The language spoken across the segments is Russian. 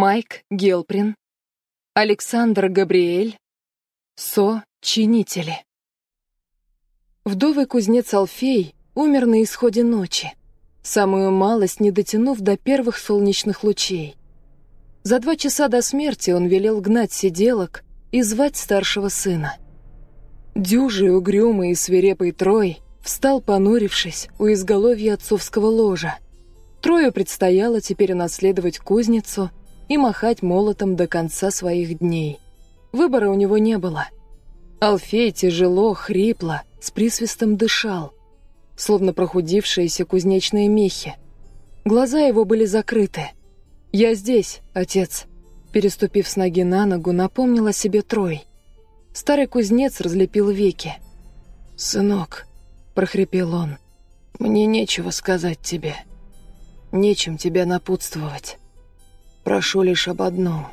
Майк Гелприн, Александр Габриэль, Со-чинители. Вдовый кузнец Алфей умер на исходе ночи, самую малость не дотянув до первых солнечных лучей. За два часа до смерти он велел гнать сиделок и звать старшего сына. Дюжий, угрюмый и свирепый Трой встал, понурившись, у изголовья отцовского ложа. Трою предстояло теперь унаследовать кузницу и махать молотом до конца своих дней. Выбора у него не было. Алфей тяжело, хрипло, с присвистом дышал, словно прохудившиеся кузнечные мехи. Глаза его были закрыты. «Я здесь, отец», переступив с ноги на ногу, напомнил о себе Трой. Старый кузнец разлепил веки. «Сынок», — прохрипел он, — «мне нечего сказать тебе. Нечем тебя напутствовать. Прошу лишь об одном.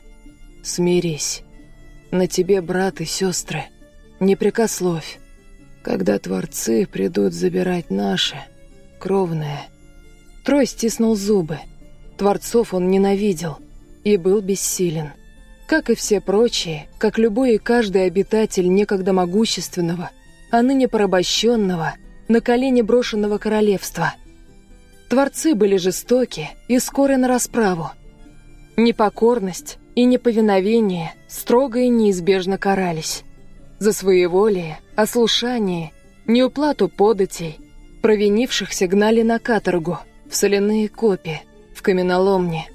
Смирись. На тебе брат и сестры. Не прикословь. Когда творцы придут забирать наше, кровное. Трой стиснул зубы. Творцов он ненавидел и был бессилен. Как и все прочие, как любой и каждый обитатель некогда могущественного, а ныне порабощенного, на колени брошенного королевства. Творцы были жестоки и скоры на расправу – Непокорность и неповиновение строго и неизбежно карались. За своеволие, ослушание, неуплату податей, провинившихся гнали на каторгу, в соляные копи, в каменоломни,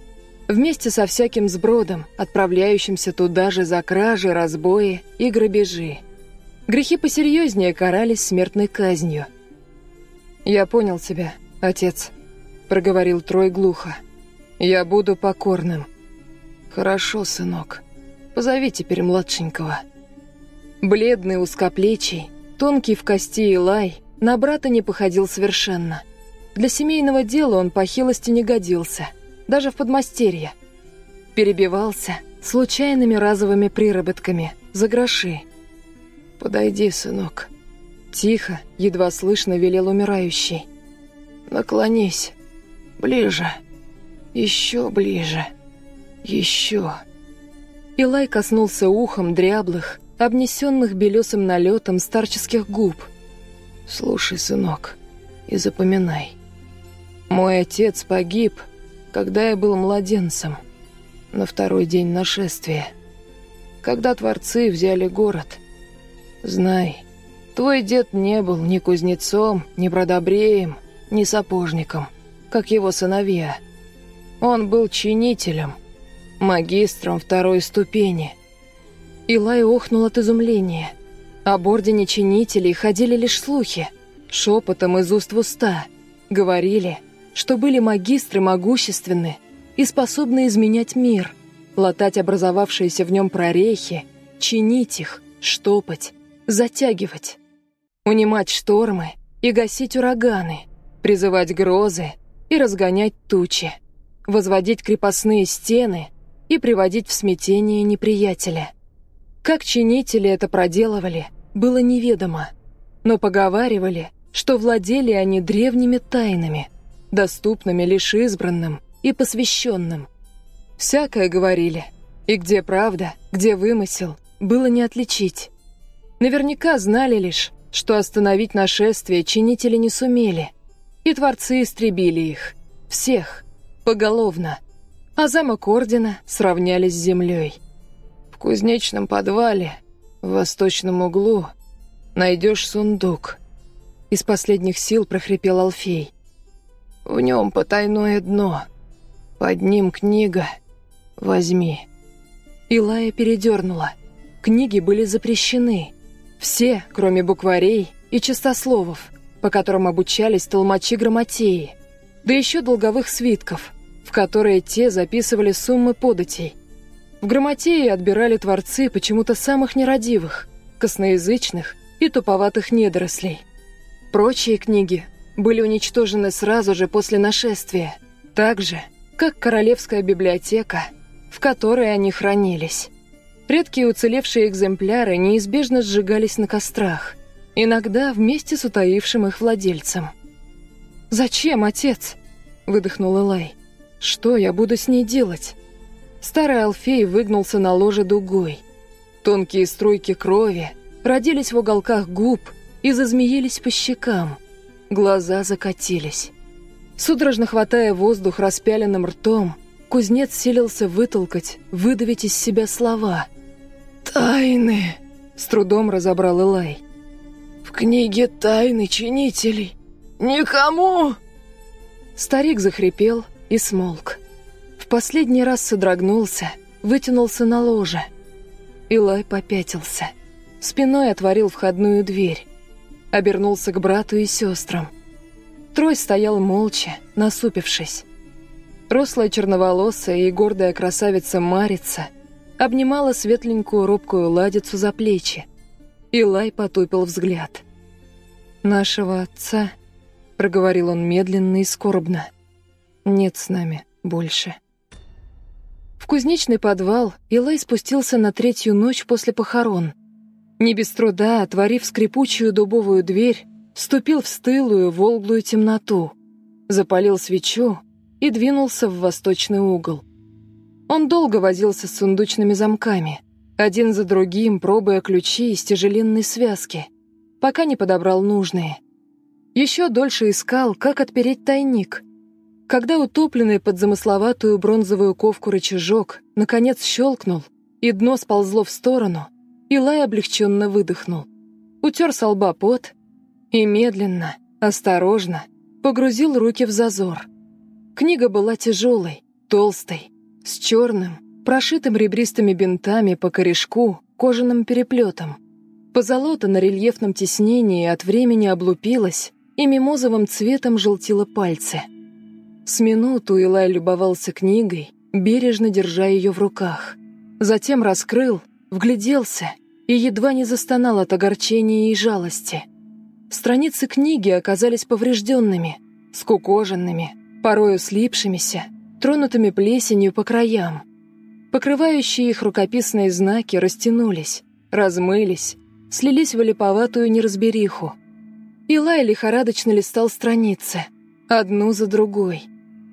вместе со всяким сбродом, отправляющимся туда же за кражи, разбои и грабежи. Грехи посерьезнее карались смертной казнью. «Я понял тебя, отец», — проговорил Трой глухо. «Я буду покорным». «Хорошо, сынок. Позови теперь младшенького». Бледный, узкоплечий, тонкий в кости и лай, на брата не походил совершенно. Для семейного дела он по хилости не годился, даже в подмастерье. Перебивался случайными разовыми приработками, за гроши. «Подойди, сынок». Тихо, едва слышно велел умирающий. «Наклонись. Ближе. Еще ближе». Еще. Илай коснулся ухом дряблых, обнесенных белесым налетом старческих губ. «Слушай, сынок, и запоминай. Мой отец погиб, когда я был младенцем, на второй день нашествия. Когда творцы взяли город. Знай, твой дед не был ни кузнецом, ни бродобреем, ни сапожником, как его сыновья. Он был чинителем, магистром второй ступени. Илай охнул от изумления. Об ордене чинителей ходили лишь слухи, шепотом из уст в уста. Говорили, что были магистры могущественны и способны изменять мир, латать образовавшиеся в нем прорехи, чинить их, штопать, затягивать, унимать штормы и гасить ураганы, призывать грозы и разгонять тучи, возводить крепостные стены — и приводить в смятение неприятеля. Как чинители это проделывали, было неведомо, но поговаривали, что владели они древними тайнами, доступными лишь избранным и посвященным. Всякое говорили, и где правда, где вымысел, было не отличить. Наверняка знали лишь, что остановить нашествие чинители не сумели, и творцы истребили их, всех, поголовно – а замок Ордена сравнялись с землей. В кузнечном подвале, в восточном углу, найдешь сундук. Из последних сил прохрипел Алфей. В нем потайное дно. Под ним книга. Возьми. Илая передернула. Книги были запрещены. Все, кроме букварей и чистословов, по которым обучались толмачи-грамотеи, да еще долговых свитков — в которые те записывали суммы податей. В грамотеи отбирали творцы почему-то самых нерадивых, косноязычных и туповатых недорослей. Прочие книги были уничтожены сразу же после нашествия, так же, как Королевская библиотека, в которой они хранились. Редкие уцелевшие экземпляры неизбежно сжигались на кострах, иногда вместе с утаившим их владельцем. «Зачем, отец?» – выдохнул Элай. Что я буду с ней делать? Старый Алфей выгнулся на ложе дугой. Тонкие струйки крови родились в уголках губ и зазмеились по щекам. Глаза закатились. Судорожно хватая воздух распяленным ртом, кузнец силился вытолкать, выдавить из себя слова. «Тайны!» — с трудом разобрал Элай. «В книге тайны чинителей! Никому!» Старик захрипел и смолк. В последний раз содрогнулся, вытянулся на ложе. Илай попятился. Спиной отворил входную дверь. Обернулся к брату и сестрам. Трой стоял молча, насупившись. Рослая черноволосая и гордая красавица Марица обнимала светленькую робкую ладицу за плечи. Илай потупил взгляд. «Нашего отца проговорил он медленно и скорбно. «Нет с нами больше». В кузнечный подвал Илай спустился на третью ночь после похорон. Не без труда, отворив скрипучую дубовую дверь, вступил в стылую, волглую темноту, запалил свечу и двинулся в восточный угол. Он долго возился с сундучными замками, один за другим пробуя ключи из тяжеленной связки, пока не подобрал нужные — еще дольше искал, как отпереть тайник. Когда утопленный под замысловатую бронзовую ковку рычажок наконец щелкнул, и дно сползло в сторону, Илай облегченно выдохнул. Утер со лба пот и медленно, осторожно погрузил руки в зазор. Книга была тяжелой, толстой, с черным, прошитым ребристыми бинтами по корешку, кожаным переплетом. Позолота на рельефном тиснении от времени облупилась и мимозовым цветом желтило пальцы. С минуту Илай любовался книгой, бережно держа ее в руках. Затем раскрыл, вгляделся и едва не застонал от огорчения и жалости. Страницы книги оказались поврежденными, скукоженными, порою слипшимися, тронутыми плесенью по краям. Покрывающие их рукописные знаки растянулись, размылись, слились в липоватую неразбериху. Илай лихорадочно листал страницы, одну за другой.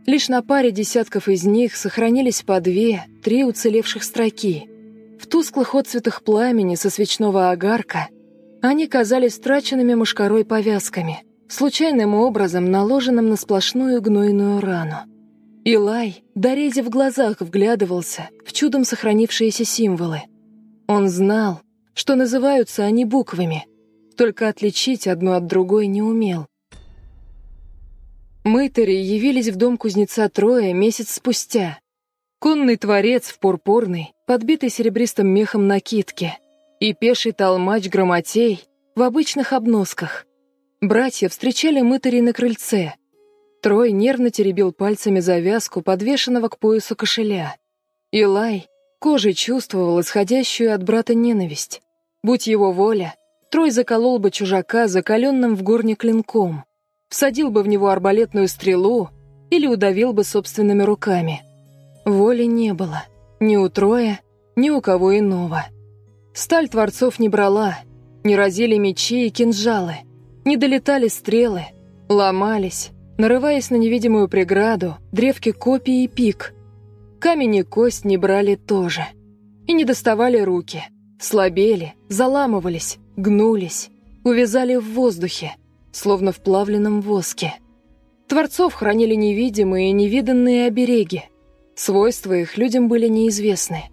Лишь на паре десятков из них сохранились по две, три уцелевших строки. В тусклых отцветах пламени со свечного огарка они казались траченными мушкарой повязками, случайным образом наложенным на сплошную гнойную рану. Илай, дорези в глазах, вглядывался в чудом сохранившиеся символы. Он знал, что называются они буквами — только отличить одну от другой не умел. Мытари явились в дом кузнеца Троя месяц спустя. Конный творец в пурпурной, подбитый серебристым мехом накидке, и пеший толмач Громотей в обычных обносках. Братья встречали мытарей на крыльце. Трой нервно теребил пальцами завязку, подвешенного к поясу кошеля. Илай кожей чувствовал исходящую от брата ненависть. Будь его воля, Трой заколол бы чужака закаленным в горне клинком, всадил бы в него арбалетную стрелу или удавил бы собственными руками. Воли не было. Ни у Троя, ни у кого иного. Сталь Творцов не брала, не разили мечи и кинжалы, не долетали стрелы, ломались, нарываясь на невидимую преграду, древки копий и пик. Камень и кость не брали тоже. И не доставали руки, слабели, заламывались, гнулись, увязали в воздухе, словно в плавленном воске. Творцов хранили невидимые и невиданные обереги. Свойства их людям были неизвестны.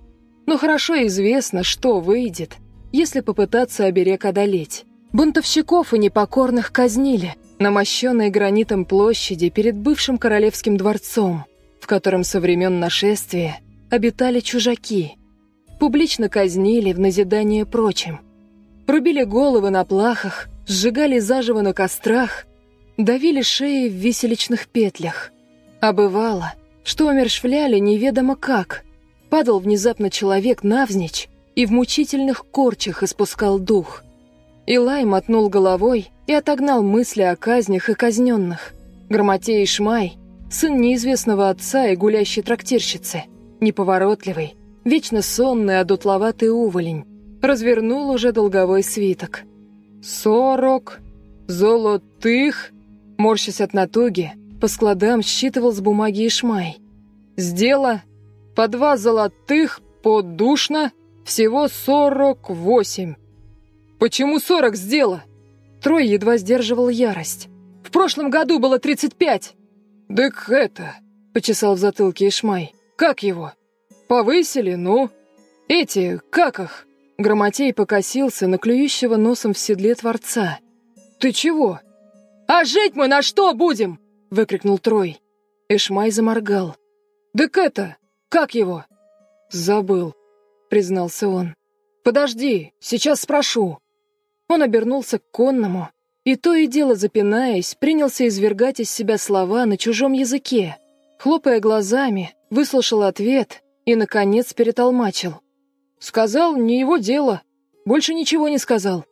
Но хорошо известно, что выйдет, если попытаться оберег одолеть. Бунтовщиков и непокорных казнили на мощенной гранитом площади перед бывшим королевским дворцом, в котором со времен нашествия обитали чужаки. Публично казнили в назидание прочим – Рубили головы на плахах, сжигали заживо на кострах, давили шеи в виселичных петлях. А бывало, что умершвляли неведомо как. Падал внезапно человек навзничь и в мучительных корчах испускал дух. Илай мотнул головой и отогнал мысли о казнях и казненных. Громотей Шмай, сын неизвестного отца и гулящей трактирщицы, неповоротливый, вечно сонный, одутловатый уволень, развернул уже долговой свиток. «Сорок золотых!» Морщась от натуги, по складам считывал с бумаги Ишмай. «Сдела по два золотых, по душно, всего сорок восемь. Почему сорок сделала? Трой едва сдерживал ярость. В прошлом году было тридцать пять. «Дык это...» — почесал в затылке Ишмай. «Как его?» «Повысили, ну?» «Эти, как их?» Громотей покосился на клюющего носом в седле Творца. «Ты чего?» «А жить мы на что будем?» — выкрикнул Трой. Эшмай заморгал. «Дык это... Как его?» «Забыл», — признался он. «Подожди, сейчас спрошу». Он обернулся к конному, и то и дело запинаясь, принялся извергать из себя слова на чужом языке. Хлопая глазами, выслушал ответ и, наконец, перетолмачил. «Сказал, не его дело. Больше ничего не сказал».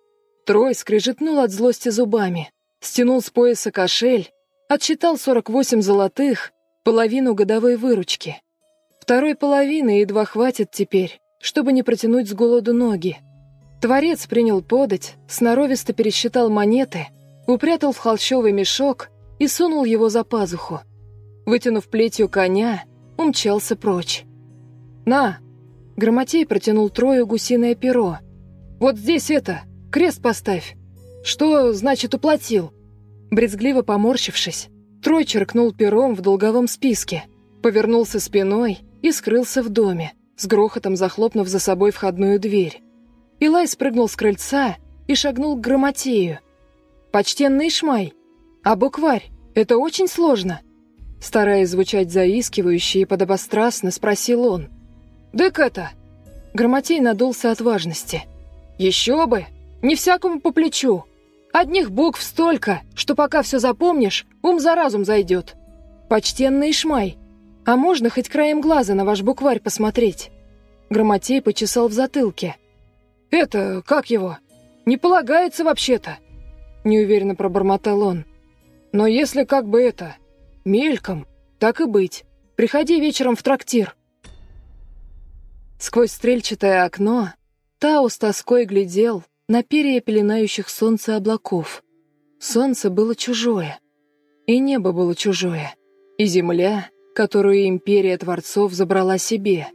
Трой скрежетнул от злости зубами, стянул с пояса кошель, отсчитал 48 золотых, половину годовой выручки. Второй половины едва хватит теперь, чтобы не протянуть с голоду ноги. Творец принял подать, сноровисто пересчитал монеты, упрятал в холщовый мешок и сунул его за пазуху. Вытянув плетью коня, умчался прочь. «На!» — Громотей протянул Трою гусиное перо. «Вот здесь это, крест поставь!» «Что значит уплатил?» Брезгливо поморщившись, Трой черкнул пером в долговом списке, повернулся спиной и скрылся в доме, с грохотом захлопнув за собой входную дверь. Илай спрыгнул с крыльца и шагнул к Громотею. «Почтенный Шмай, а букварь — это очень сложно?» Стараясь звучать заискивающе и подобострастно, спросил он. «Дык это!» Громотей надулся от важности. «Еще бы! Не всякому по плечу! Одних букв столько, что пока все запомнишь, ум за разум зайдет. Почтенный Ишмай, а можно хоть краем глаза на ваш букварь посмотреть?» Громотей почесал в затылке. «Это, как его? Не полагается вообще-то!» Неуверенно пробормотал он. «Но если как бы это... Мельком, так и быть. Приходи вечером в трактир». Сквозь стрельчатое окно Тао с тоской глядел на перья пеленающих солнце облаков. Солнце было чужое, и небо было чужое, и земля, которую империя Творцов забрала себе,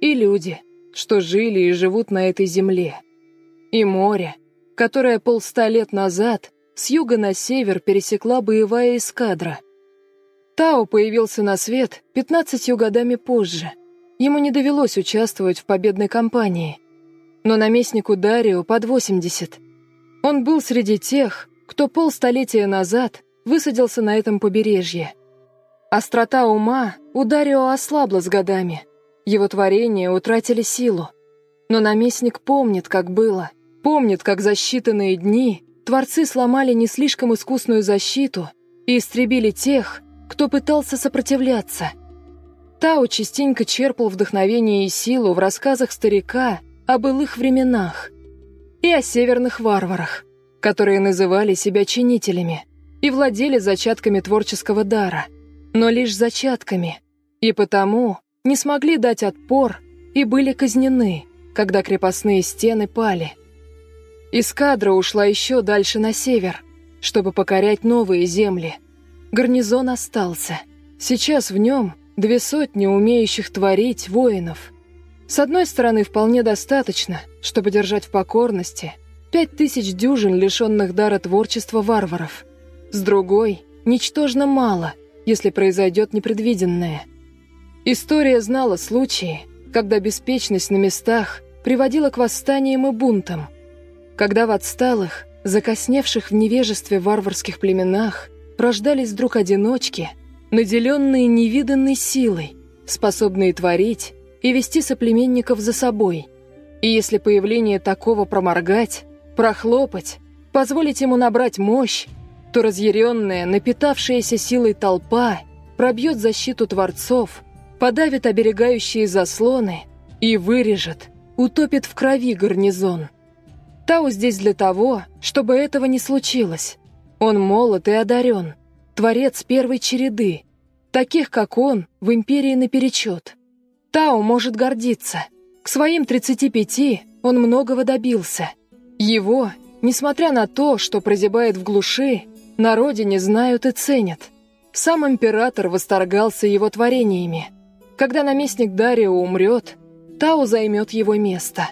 и люди, что жили и живут на этой земле, и море, которое полста лет назад с юга на север пересекла боевая эскадра. Тао появился на свет пятнадцатью годами позже — Ему не довелось участвовать в победной кампании. Но наместнику Дарио под 80. Он был среди тех, кто полстолетия назад высадился на этом побережье. Острота ума у Дарио ослабла с годами. Его творения утратили силу. Но наместник помнит, как было. Помнит, как за считанные дни творцы сломали не слишком искусную защиту и истребили тех, кто пытался сопротивляться – Тао частенько черпал вдохновение и силу в рассказах старика о былых временах и о северных варварах, которые называли себя чинителями и владели зачатками творческого дара, но лишь зачатками, и потому не смогли дать отпор и были казнены, когда крепостные стены пали. Эскадра ушла еще дальше на север, чтобы покорять новые земли. Гарнизон остался. Сейчас в нем – Две сотни умеющих творить воинов. С одной стороны, вполне достаточно, чтобы держать в покорности пять тысяч дюжин лишенных дара творчества варваров. С другой, ничтожно мало, если произойдет непредвиденное. История знала случаи, когда беспечность на местах приводила к восстаниям и бунтам, когда в отсталых, закосневших в невежестве варварских племенах рождались вдруг одиночки – наделенные невиданной силой, способные творить и вести соплеменников за собой. И если появление такого проморгать, прохлопать, позволить ему набрать мощь, то разъяренная, напитавшаяся силой толпа пробьет защиту творцов, подавит оберегающие заслоны и вырежет, утопит в крови гарнизон. Тау здесь для того, чтобы этого не случилось. Он молод и одарен, творец первой череды, Таких, как он, в империи наперечет. Тао может гордиться. К своим 35 он многого добился. Его, несмотря на то, что прозябает в глуши, на родине знают и ценят. Сам император восторгался его творениями. Когда наместник Дарио умрет, Тао займет его место.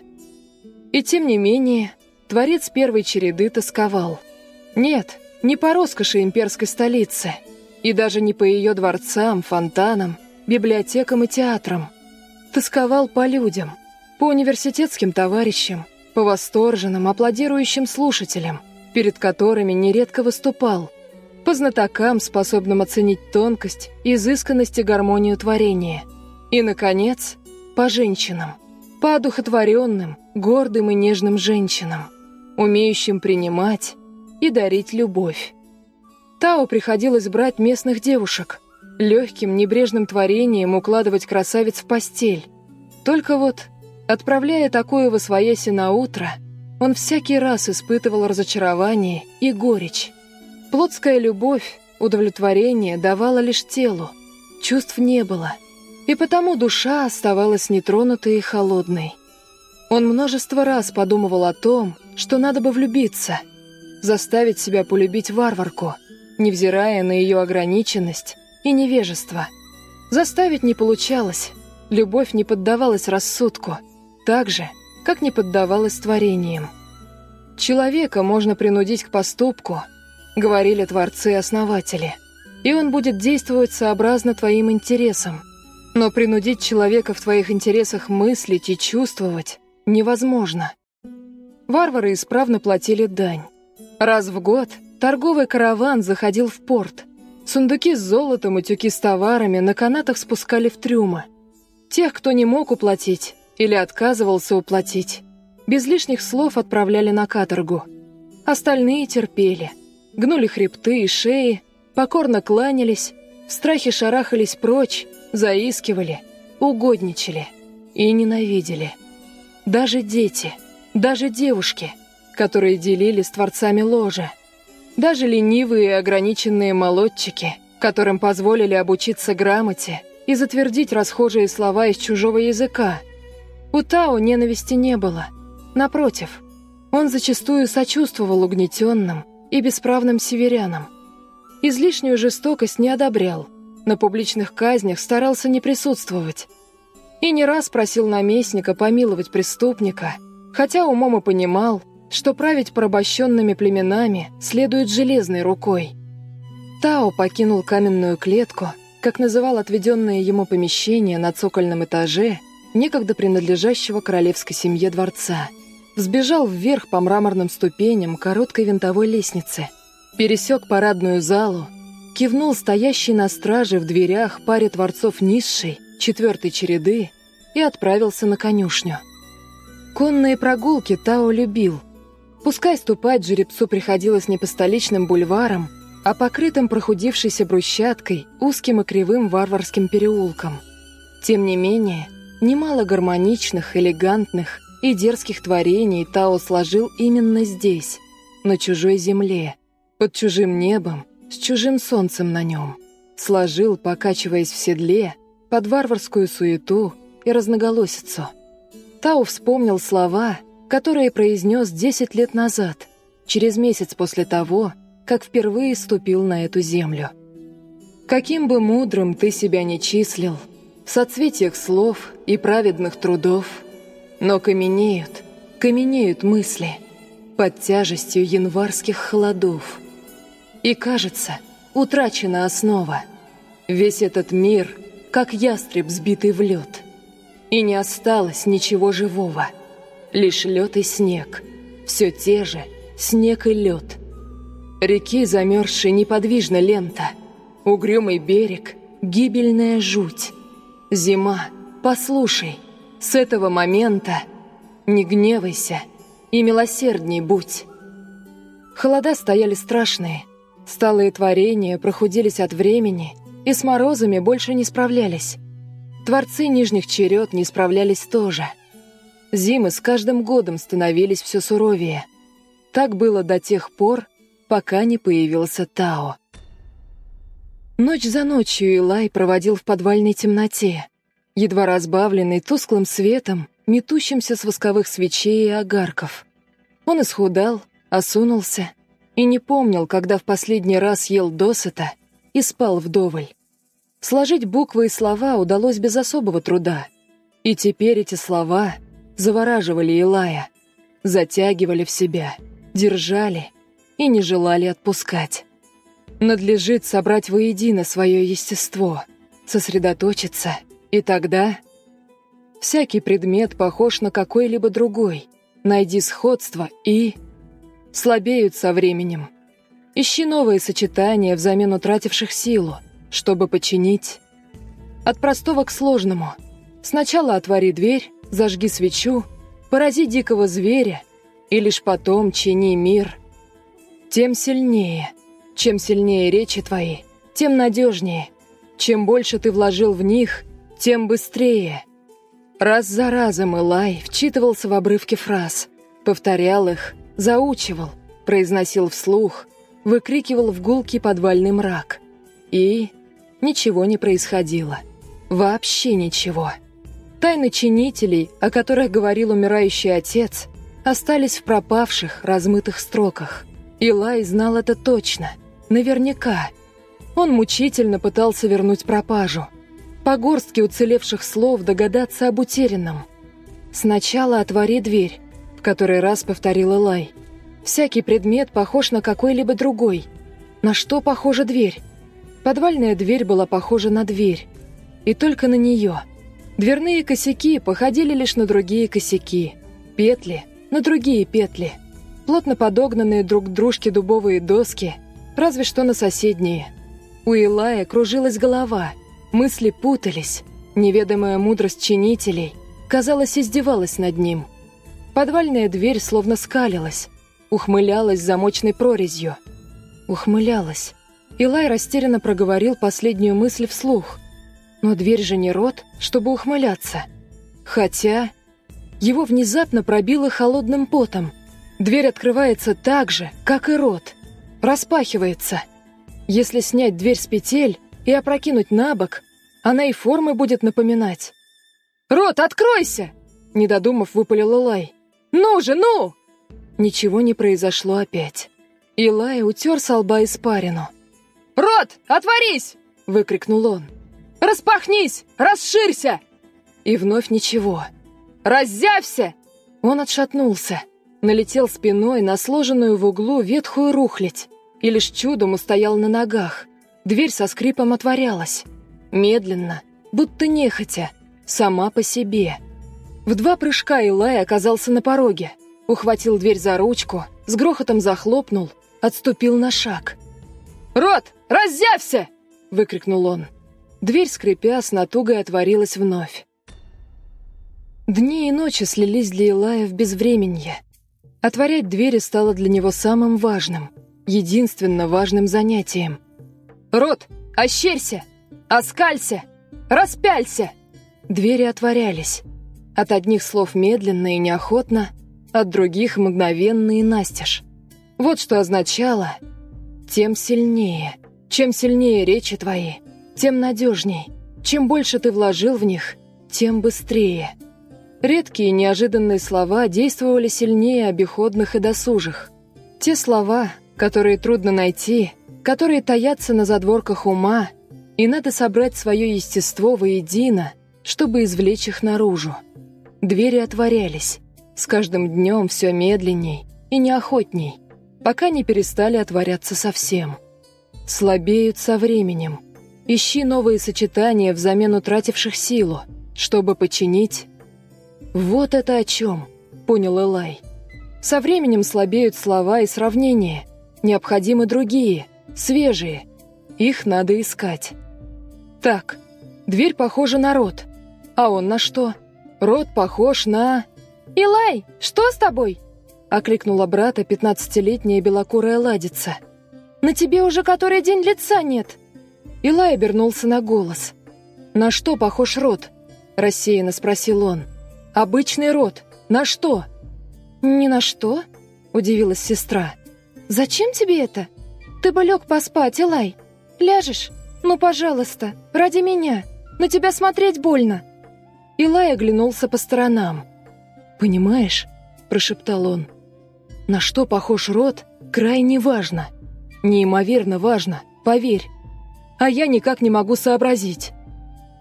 И тем не менее, творец первой череды тосковал. Нет, не по роскоши имперской столицы, и даже не по ее дворцам, фонтанам, библиотекам и театрам. Тосковал по людям, по университетским товарищам, по восторженным, аплодирующим слушателям, перед которыми нередко выступал, по знатокам, способным оценить тонкость, изысканность и гармонию творения. И, наконец, по женщинам, по одухотворенным, гордым и нежным женщинам, умеющим принимать и дарить любовь. Тао приходилось брать местных девушек, легким, небрежным творением укладывать красавиц в постель. Только вот, отправляя такое во свояси на утро, он всякий раз испытывал разочарование и горечь. Плотская любовь, удовлетворение давала лишь телу, чувств не было, и потому душа оставалась нетронутой и холодной. Он множество раз подумывал о том, что надо бы влюбиться, заставить себя полюбить варварку, невзирая на ее ограниченность и невежество. Заставить не получалось, любовь не поддавалась рассудку, так же, как не поддавалась творениям. Человека можно принудить к поступку, говорили творцы-основатели, и он будет действовать сообразно твоим интересам. Но принудить человека в твоих интересах мыслить и чувствовать невозможно. Варвары исправно платили дань. Раз в год торговый караван заходил в порт – Сундуки с золотом и тюки с товарами на канатах спускали в трюмы. Тех, кто не мог уплатить или отказывался уплатить, без лишних слов отправляли на каторгу. Остальные терпели, гнули хребты и шеи, покорно кланялись, в страхе шарахались прочь, заискивали, угодничали и ненавидели. Даже дети, даже девушки, которые делили с творцами ложа, даже ленивые и ограниченные молодчики, которым позволили обучиться грамоте и затвердить расхожие слова из чужого языка. У Тао ненависти не было. Напротив, он зачастую сочувствовал угнетенным и бесправным северянам. Излишнюю жестокость не одобрял, на публичных казнях старался не присутствовать. И не раз просил наместника помиловать преступника, хотя умом и понимал – что править порабощенными племенами следует железной рукой. Тао покинул каменную клетку, как называл отведенное ему помещение на цокольном этаже, некогда принадлежащего королевской семье дворца. Взбежал вверх по мраморным ступеням короткой винтовой лестницы, пересек парадную залу, кивнул стоящий на страже в дверях паре творцов низшей, четвертой череды и отправился на конюшню. Конные прогулки Тао любил – Пускай ступать жеребцу приходилось не по столичным бульварам, а покрытым прохудившейся брусчаткой, узким и кривым варварским переулком. Тем не менее, немало гармоничных, элегантных и дерзких творений Тао сложил именно здесь, на чужой земле, под чужим небом, с чужим солнцем на нем. Сложил, покачиваясь в седле, под варварскую суету и разноголосицу. Тао вспомнил слова — которые произнес 10 лет назад, через месяц после того, как впервые ступил на эту землю. Каким бы мудрым ты себя не числил, в соцветиях слов и праведных трудов, но каменеют, каменеют мысли под тяжестью январских холодов. И кажется, утрачена основа. Весь этот мир, как ястреб, сбитый в лед. И не осталось ничего живого — Лишь лед и снег. Все те же снег и лед. Реки замерзшей неподвижна лента. Угрюмый берег, гибельная жуть. Зима, послушай, с этого момента не гневайся и милосердней будь. Холода стояли страшные. Сталые творения прохудились от времени и с морозами больше не справлялись. Творцы нижних черед не справлялись тоже — Зимы с каждым годом становились все суровее. Так было до тех пор, пока не появился Тао. Ночь за ночью Илай проводил в подвальной темноте, едва разбавленный тусклым светом, метущимся с восковых свечей и огарков. Он исхудал, осунулся и не помнил, когда в последний раз ел досыта и спал вдоволь. Сложить буквы и слова удалось без особого труда. И теперь эти слова завораживали Илая, затягивали в себя, держали и не желали отпускать. Надлежит собрать воедино свое естество, сосредоточиться, и тогда... Всякий предмет похож на какой-либо другой. Найди сходство и... Слабеют со временем. Ищи новые сочетания взамен утративших силу, чтобы починить. От простого к сложному. Сначала отвори дверь, зажги свечу, порази дикого зверя, и лишь потом чини мир. Тем сильнее, чем сильнее речи твои, тем надежнее. Чем больше ты вложил в них, тем быстрее. Раз за разом Илай вчитывался в обрывки фраз, повторял их, заучивал, произносил вслух, выкрикивал в гулкий подвальный мрак. И ничего не происходило. Вообще ничего. Тайны чинителей, о которых говорил умирающий отец, остались в пропавших, размытых строках. Илай знал это точно, наверняка. Он мучительно пытался вернуть пропажу. По горстке уцелевших слов догадаться об утерянном. «Сначала отвори дверь», — в который раз повторила Лай. «Всякий предмет похож на какой-либо другой. На что похожа дверь?» Подвальная дверь была похожа на дверь. И только на нее — Дверные косяки походили лишь на другие косяки, петли на другие петли, плотно подогнанные друг к дружке дубовые доски, разве что на соседние. У Илая кружилась голова, мысли путались, неведомая мудрость чинителей, казалось, издевалась над ним. Подвальная дверь словно скалилась, ухмылялась замочной прорезью. Ухмылялась. Илай растерянно проговорил последнюю мысль вслух – но дверь же не рот, чтобы ухмыляться. Хотя... Его внезапно пробило холодным потом. Дверь открывается так же, как и рот. Распахивается. Если снять дверь с петель и опрокинуть на бок, она и формы будет напоминать. «Рот, откройся!» Не додумав, выпалил Илай. «Ну же, ну!» Ничего не произошло опять. Илай утер со лба испарину. «Рот, отворись!» — выкрикнул он. Распахнись! Расширься!» И вновь ничего. «Раззявься!» Он отшатнулся, налетел спиной на сложенную в углу ветхую рухлядь и лишь чудом устоял на ногах. Дверь со скрипом отворялась. Медленно, будто нехотя, сама по себе. В два прыжка Илай оказался на пороге, ухватил дверь за ручку, с грохотом захлопнул, отступил на шаг. «Рот, раззявься!» — выкрикнул он. Дверь, скрипя, с натугой отворилась вновь. Дни и ночи слились для Илая в безвременье. Отворять двери стало для него самым важным, единственно важным занятием. «Рот, ощерься! Оскалься! Распялься!» Двери отворялись. От одних слов медленно и неохотно, от других мгновенно и настежь. Вот что означало «тем сильнее». Чем сильнее речи твои, тем надежней. Чем больше ты вложил в них, тем быстрее. Редкие неожиданные слова действовали сильнее обиходных и досужих. Те слова, которые трудно найти, которые таятся на задворках ума, и надо собрать свое естество воедино, чтобы извлечь их наружу. Двери отворялись, с каждым днем все медленней и неохотней, пока не перестали отворяться совсем. Слабеют со временем, Ищи новые сочетания взамен утративших силу, чтобы починить. Вот это о чем, понял Элай. Со временем слабеют слова и сравнения. Необходимы другие, свежие. Их надо искать. Так, дверь похожа на рот. А он на что? Рот похож на... «Илай, что с тобой?» — окликнула брата пятнадцатилетняя белокурая ладица. «На тебе уже который день лица нет!» Илай обернулся на голос. «На что похож рот?» – рассеянно спросил он. «Обычный рот. На что?» «Ни на что?» – удивилась сестра. «Зачем тебе это? Ты бы лег поспать, Илай. Ляжешь? Ну, пожалуйста, ради меня. На тебя смотреть больно». Илай оглянулся по сторонам. «Понимаешь?» – прошептал он. «На что похож рот, крайне важно. Неимоверно важно, поверь. А я никак не могу сообразить».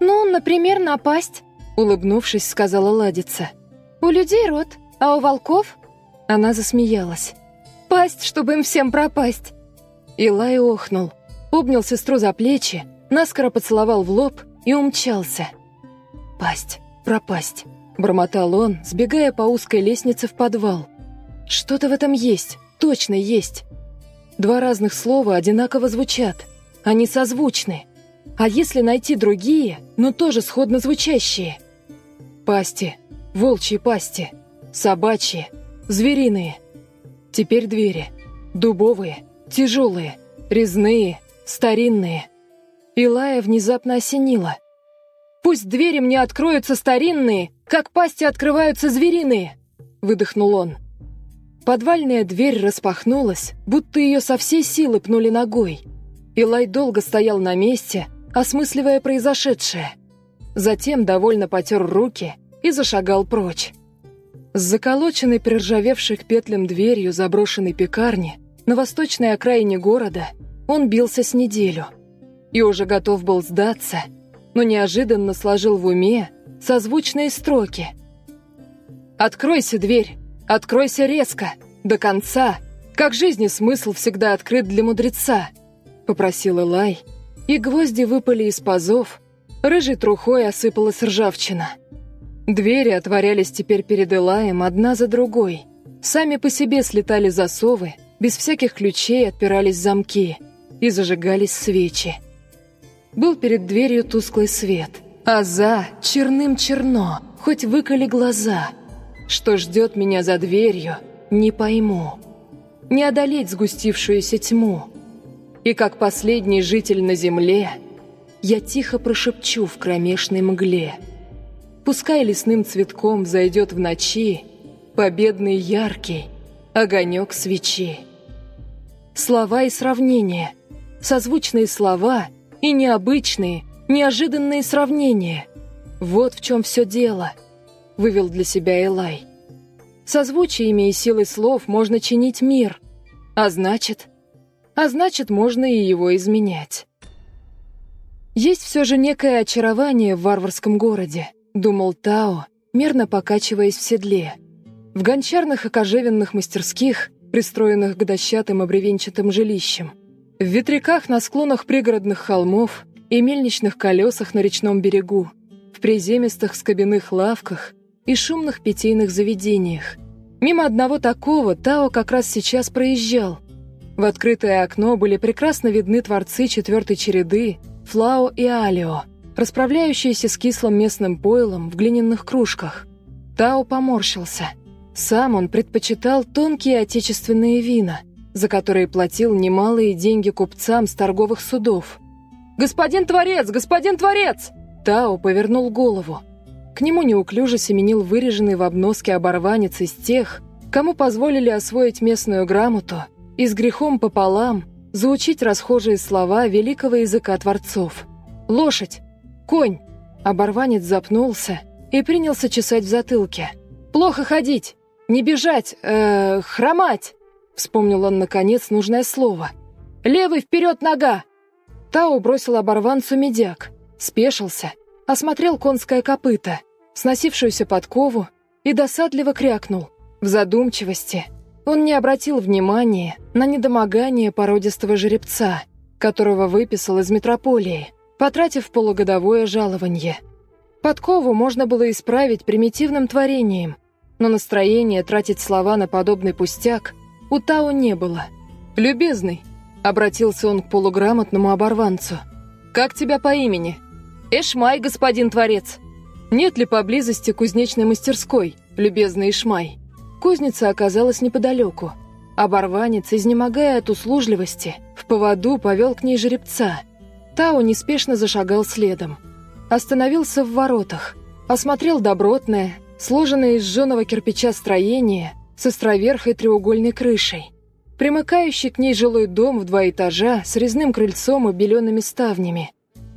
«Ну, например, напасть», — улыбнувшись, сказала Ладица. «У людей рот, а у волков?» Она засмеялась. «Пасть, чтобы им всем пропасть!» Илай охнул, обнял сестру за плечи, наскоро поцеловал в лоб и умчался. «Пасть, пропасть», — бормотал он, сбегая по узкой лестнице в подвал. «Что-то в этом есть, точно есть. Два разных слова одинаково звучат, они созвучны. А если найти другие, но тоже сходно звучащие? Пасти, волчьи пасти, собачьи, звериные. Теперь двери. Дубовые, тяжелые, резные, старинные. Илая внезапно осенила. «Пусть двери мне откроются старинные, как пасти открываются звериные!» Выдохнул он. Подвальная дверь распахнулась, будто ее со всей силы пнули ногой. Илай долго стоял на месте, осмысливая произошедшее. Затем довольно потер руки и зашагал прочь. С заколоченной приржавевшей к петлям дверью заброшенной пекарни на восточной окраине города он бился с неделю. И уже готов был сдаться, но неожиданно сложил в уме созвучные строки. «Откройся, дверь! Откройся резко! До конца! Как жизни смысл всегда открыт для мудреца!» — попросил Элай, и гвозди выпали из пазов, рыжей трухой осыпалась ржавчина. Двери отворялись теперь перед Элаем одна за другой. Сами по себе слетали засовы, без всяких ключей отпирались замки и зажигались свечи. Был перед дверью тусклый свет, а за черным черно, хоть выколи глаза. Что ждет меня за дверью, не пойму. Не одолеть сгустившуюся тьму — и как последний житель на земле, я тихо прошепчу в кромешной мгле. Пускай лесным цветком зайдет в ночи победный яркий огонек свечи. Слова и сравнения, созвучные слова и необычные, неожиданные сравнения. Вот в чем все дело, вывел для себя Элай. Созвучиями и силой слов можно чинить мир, а значит, а значит, можно и его изменять. Есть все же некое очарование в варварском городе, думал Тао, мерно покачиваясь в седле. В гончарных и кожевенных мастерских, пристроенных к дощатым и жилищам, в ветряках на склонах пригородных холмов и мельничных колесах на речном берегу, в приземистых скобяных лавках и шумных питейных заведениях. Мимо одного такого Тао как раз сейчас проезжал, в открытое окно были прекрасно видны творцы четвертой череды, Флао и Алио, расправляющиеся с кислым местным пойлом в глиняных кружках. Тао поморщился. Сам он предпочитал тонкие отечественные вина, за которые платил немалые деньги купцам с торговых судов. «Господин Творец! Господин Творец!» Тао повернул голову. К нему неуклюже семенил выреженный в обноске оборванец из тех, кому позволили освоить местную грамоту и с грехом пополам заучить расхожие слова великого языка творцов. «Лошадь! Конь!» Оборванец запнулся и принялся чесать в затылке. «Плохо ходить! Не бежать! Э, хромать!» Вспомнил он, наконец, нужное слово. «Левый вперед нога!» Тао бросил оборванцу медяк, спешился, осмотрел конское копыто, сносившуюся подкову и досадливо крякнул. В задумчивости он не обратил внимания на недомогание породистого жеребца, которого выписал из метрополии, потратив полугодовое жалование. Подкову можно было исправить примитивным творением, но настроение тратить слова на подобный пустяк у Тао не было. «Любезный», — обратился он к полуграмотному оборванцу, — «как тебя по имени?» «Эшмай, господин Творец». «Нет ли поблизости кузнечной мастерской, любезный Эшмай?» Кузница оказалась неподалеку. Оборванец, изнемогая от услужливости, в поводу повел к ней жеребца. Тао неспешно зашагал следом. Остановился в воротах, осмотрел добротное, сложенное из жженого кирпича строение с островерхой треугольной крышей. Примыкающий к ней жилой дом в два этажа с резным крыльцом и белеными ставнями.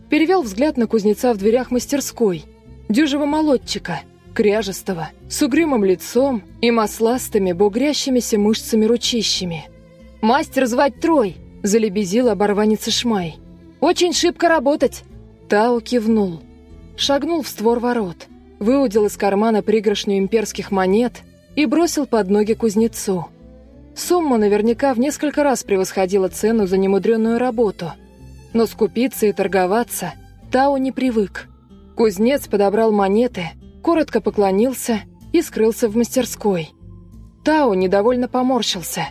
Перевел взгляд на кузнеца в дверях мастерской, дюжего молотчика — кряжестого, с угрюмым лицом и масластыми, бугрящимися мышцами-ручищами. «Мастер звать Трой!» – залебезил оборванец Шмай. Очень шибко работать!» Тао кивнул. Шагнул в створ ворот, выудил из кармана пригоршню имперских монет и бросил под ноги кузнецу. Сумма наверняка в несколько раз превосходила цену за немудренную работу. Но скупиться и торговаться Тао не привык. Кузнец подобрал монеты, коротко поклонился и скрылся в мастерской. Тао недовольно поморщился.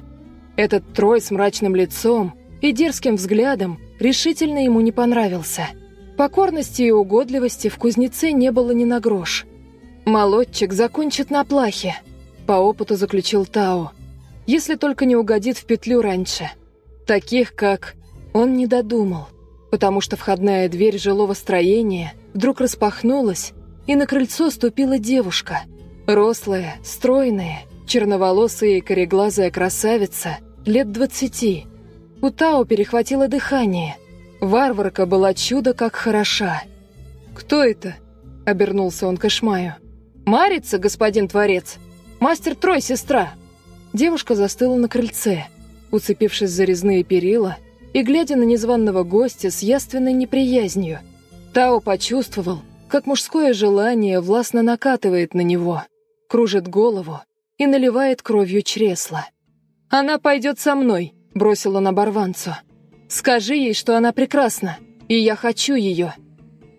Этот трой с мрачным лицом и дерзким взглядом решительно ему не понравился. Покорности и угодливости в кузнеце не было ни на грош. «Молодчик закончит на плахе», — по опыту заключил Тао. «Если только не угодит в петлю раньше. Таких, как...» Он не додумал, потому что входная дверь жилого строения вдруг распахнулась, и на крыльцо ступила девушка. Рослая, стройная, черноволосая и кореглазая красавица, лет двадцати. У Тао перехватило дыхание. Варварка была чудо как хороша. «Кто это?» — обернулся он к Ишмаю. «Марица, господин Творец! Мастер Трой, сестра!» Девушка застыла на крыльце, уцепившись за резные перила и глядя на незваного гостя с яственной неприязнью. Тао почувствовал, как мужское желание властно накатывает на него, кружит голову и наливает кровью чресла. «Она пойдет со мной», — бросил он оборванцу. «Скажи ей, что она прекрасна, и я хочу ее».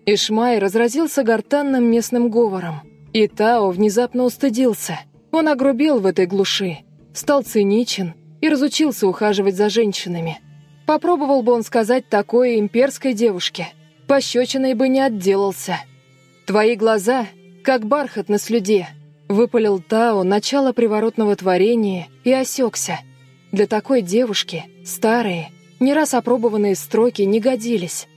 Ишмай разразился гортанным местным говором, и Тао внезапно устыдился. Он огрубел в этой глуши, стал циничен и разучился ухаживать за женщинами. Попробовал бы он сказать такое имперской девушке, пощечиной бы не отделался. «Твои глаза, как бархат на слюде», — выпалил Тао начало приворотного творения и осекся. Для такой девушки старые, не раз опробованные строки не годились.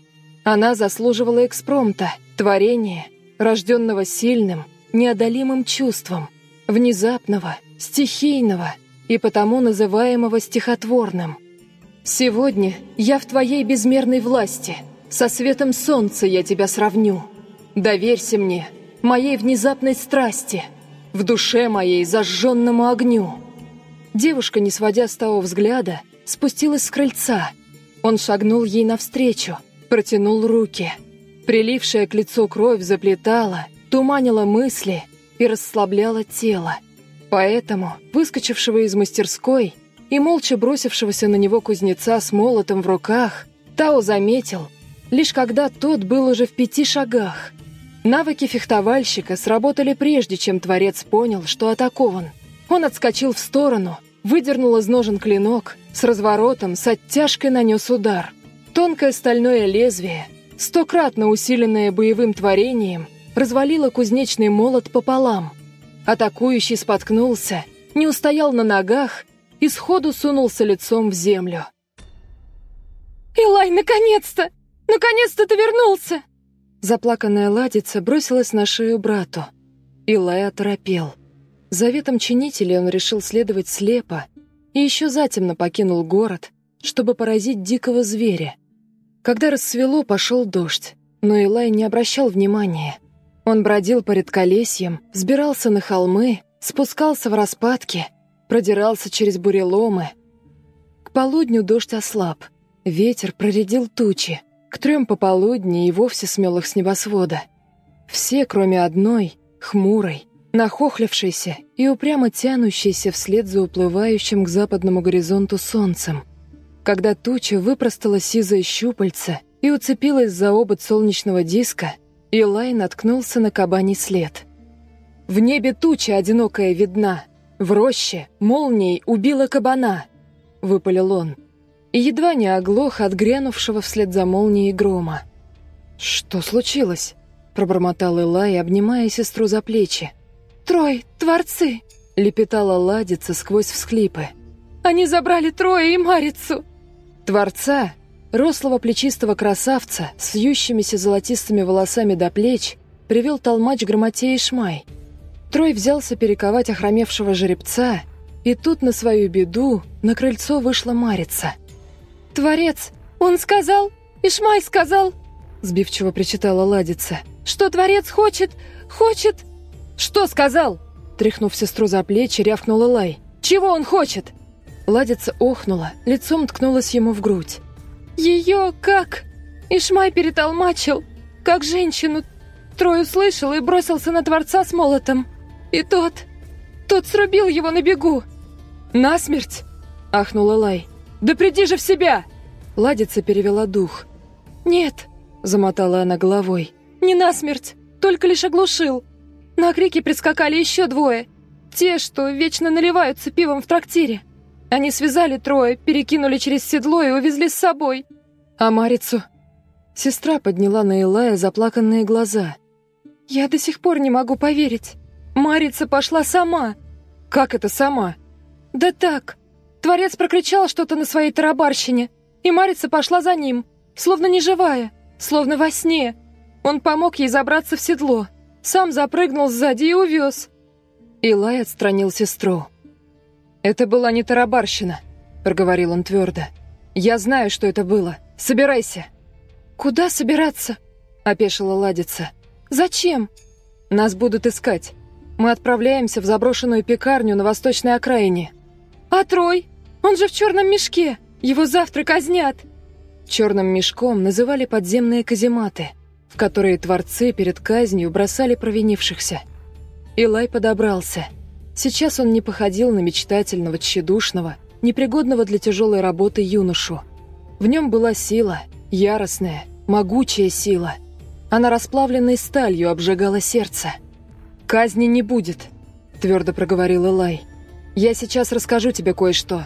Она заслуживала экспромта, творения, рожденного сильным, неодолимым чувством, внезапного, стихийного и потому называемого стихотворным. «Сегодня я в твоей безмерной власти, со светом солнца я тебя сравню». Доверься мне, моей внезапной страсти, в душе моей зажженному огню. Девушка, не сводя с того взгляда, спустилась с крыльца. Он шагнул ей навстречу, протянул руки. Прилившая к лицу кровь заплетала, туманила мысли и расслабляла тело. Поэтому, выскочившего из мастерской и молча бросившегося на него кузнеца с молотом в руках, Тао заметил, лишь когда тот был уже в пяти шагах. Навыки фехтовальщика сработали прежде, чем Творец понял, что атакован. Он отскочил в сторону, выдернул из ножен клинок, с разворотом, с оттяжкой нанес удар. Тонкое стальное лезвие, стократно усиленное боевым творением, развалило кузнечный молот пополам. Атакующий споткнулся, не устоял на ногах и сходу сунулся лицом в землю. «Илай, наконец-то! Наконец-то ты вернулся!» Заплаканная ладица бросилась на шею брату. Илай оторопел. Заветом чинителей он решил следовать слепо и еще затемно покинул город, чтобы поразить дикого зверя. Когда рассвело, пошел дождь, но Илай не обращал внимания. Он бродил по редколесьям, взбирался на холмы, спускался в распадки, продирался через буреломы. К полудню дождь ослаб, ветер проредил тучи, к трем пополудни и вовсе смел их с небосвода. Все, кроме одной, хмурой, нахохлившейся и упрямо тянущейся вслед за уплывающим к западному горизонту солнцем. Когда туча выпростала сизое щупальце и уцепилась за обод солнечного диска, Илай наткнулся на кабаний след. «В небе туча одинокая видна, в роще молнией убила кабана», — выпалил он и едва не оглох от грянувшего вслед за молнией грома. «Что случилось?» — пробормотал Элай, обнимая сестру за плечи. «Трой, творцы!» — лепетала ладица сквозь всхлипы. «Они забрали Троя и Марицу!» Творца, рослого плечистого красавца с вьющимися золотистыми волосами до плеч, привел толмач грамотей Шмай. Трой взялся перековать охромевшего жеребца, и тут на свою беду на крыльцо вышла Марица. «Творец! Он сказал! Ишмай сказал!» Сбивчиво причитала Ладица. «Что Творец хочет? Хочет...» «Что сказал?» Тряхнув сестру за плечи, рявкнула Лай. «Чего он хочет?» Ладица охнула, лицом ткнулась ему в грудь. «Ее как?» Ишмай перетолмачил, как женщину. Трой услышал и бросился на Творца с молотом. И тот... тот срубил его на бегу. «Насмерть?» — ахнула Лай. «Да приди же в себя!» Ладица перевела дух. «Нет», — замотала она головой. «Не насмерть, только лишь оглушил. На крики прискакали еще двое. Те, что вечно наливаются пивом в трактире. Они связали трое, перекинули через седло и увезли с собой. А Марицу? Сестра подняла на Илая заплаканные глаза. Я до сих пор не могу поверить. Марица пошла сама. Как это сама? Да так. Творец прокричал что-то на своей тарабарщине, и Марица пошла за ним, словно неживая, словно во сне. Он помог ей забраться в седло, сам запрыгнул сзади и увез. Илай отстранил сестру. «Это была не тарабарщина», — проговорил он твердо. «Я знаю, что это было. Собирайся». «Куда собираться?» — опешила Ладица. «Зачем?» «Нас будут искать. Мы отправляемся в заброшенную пекарню на восточной окраине». «А Трой? Он же в черном мешке. Его завтра казнят». Черным мешком называли подземные казематы, в которые творцы перед казнью бросали провинившихся. Илай подобрался. Сейчас он не походил на мечтательного, тщедушного, непригодного для тяжелой работы юношу. В нем была сила, яростная, могучая сила. Она расплавленной сталью обжигала сердце. «Казни не будет», — твердо проговорил Илай. «Я сейчас расскажу тебе кое-что.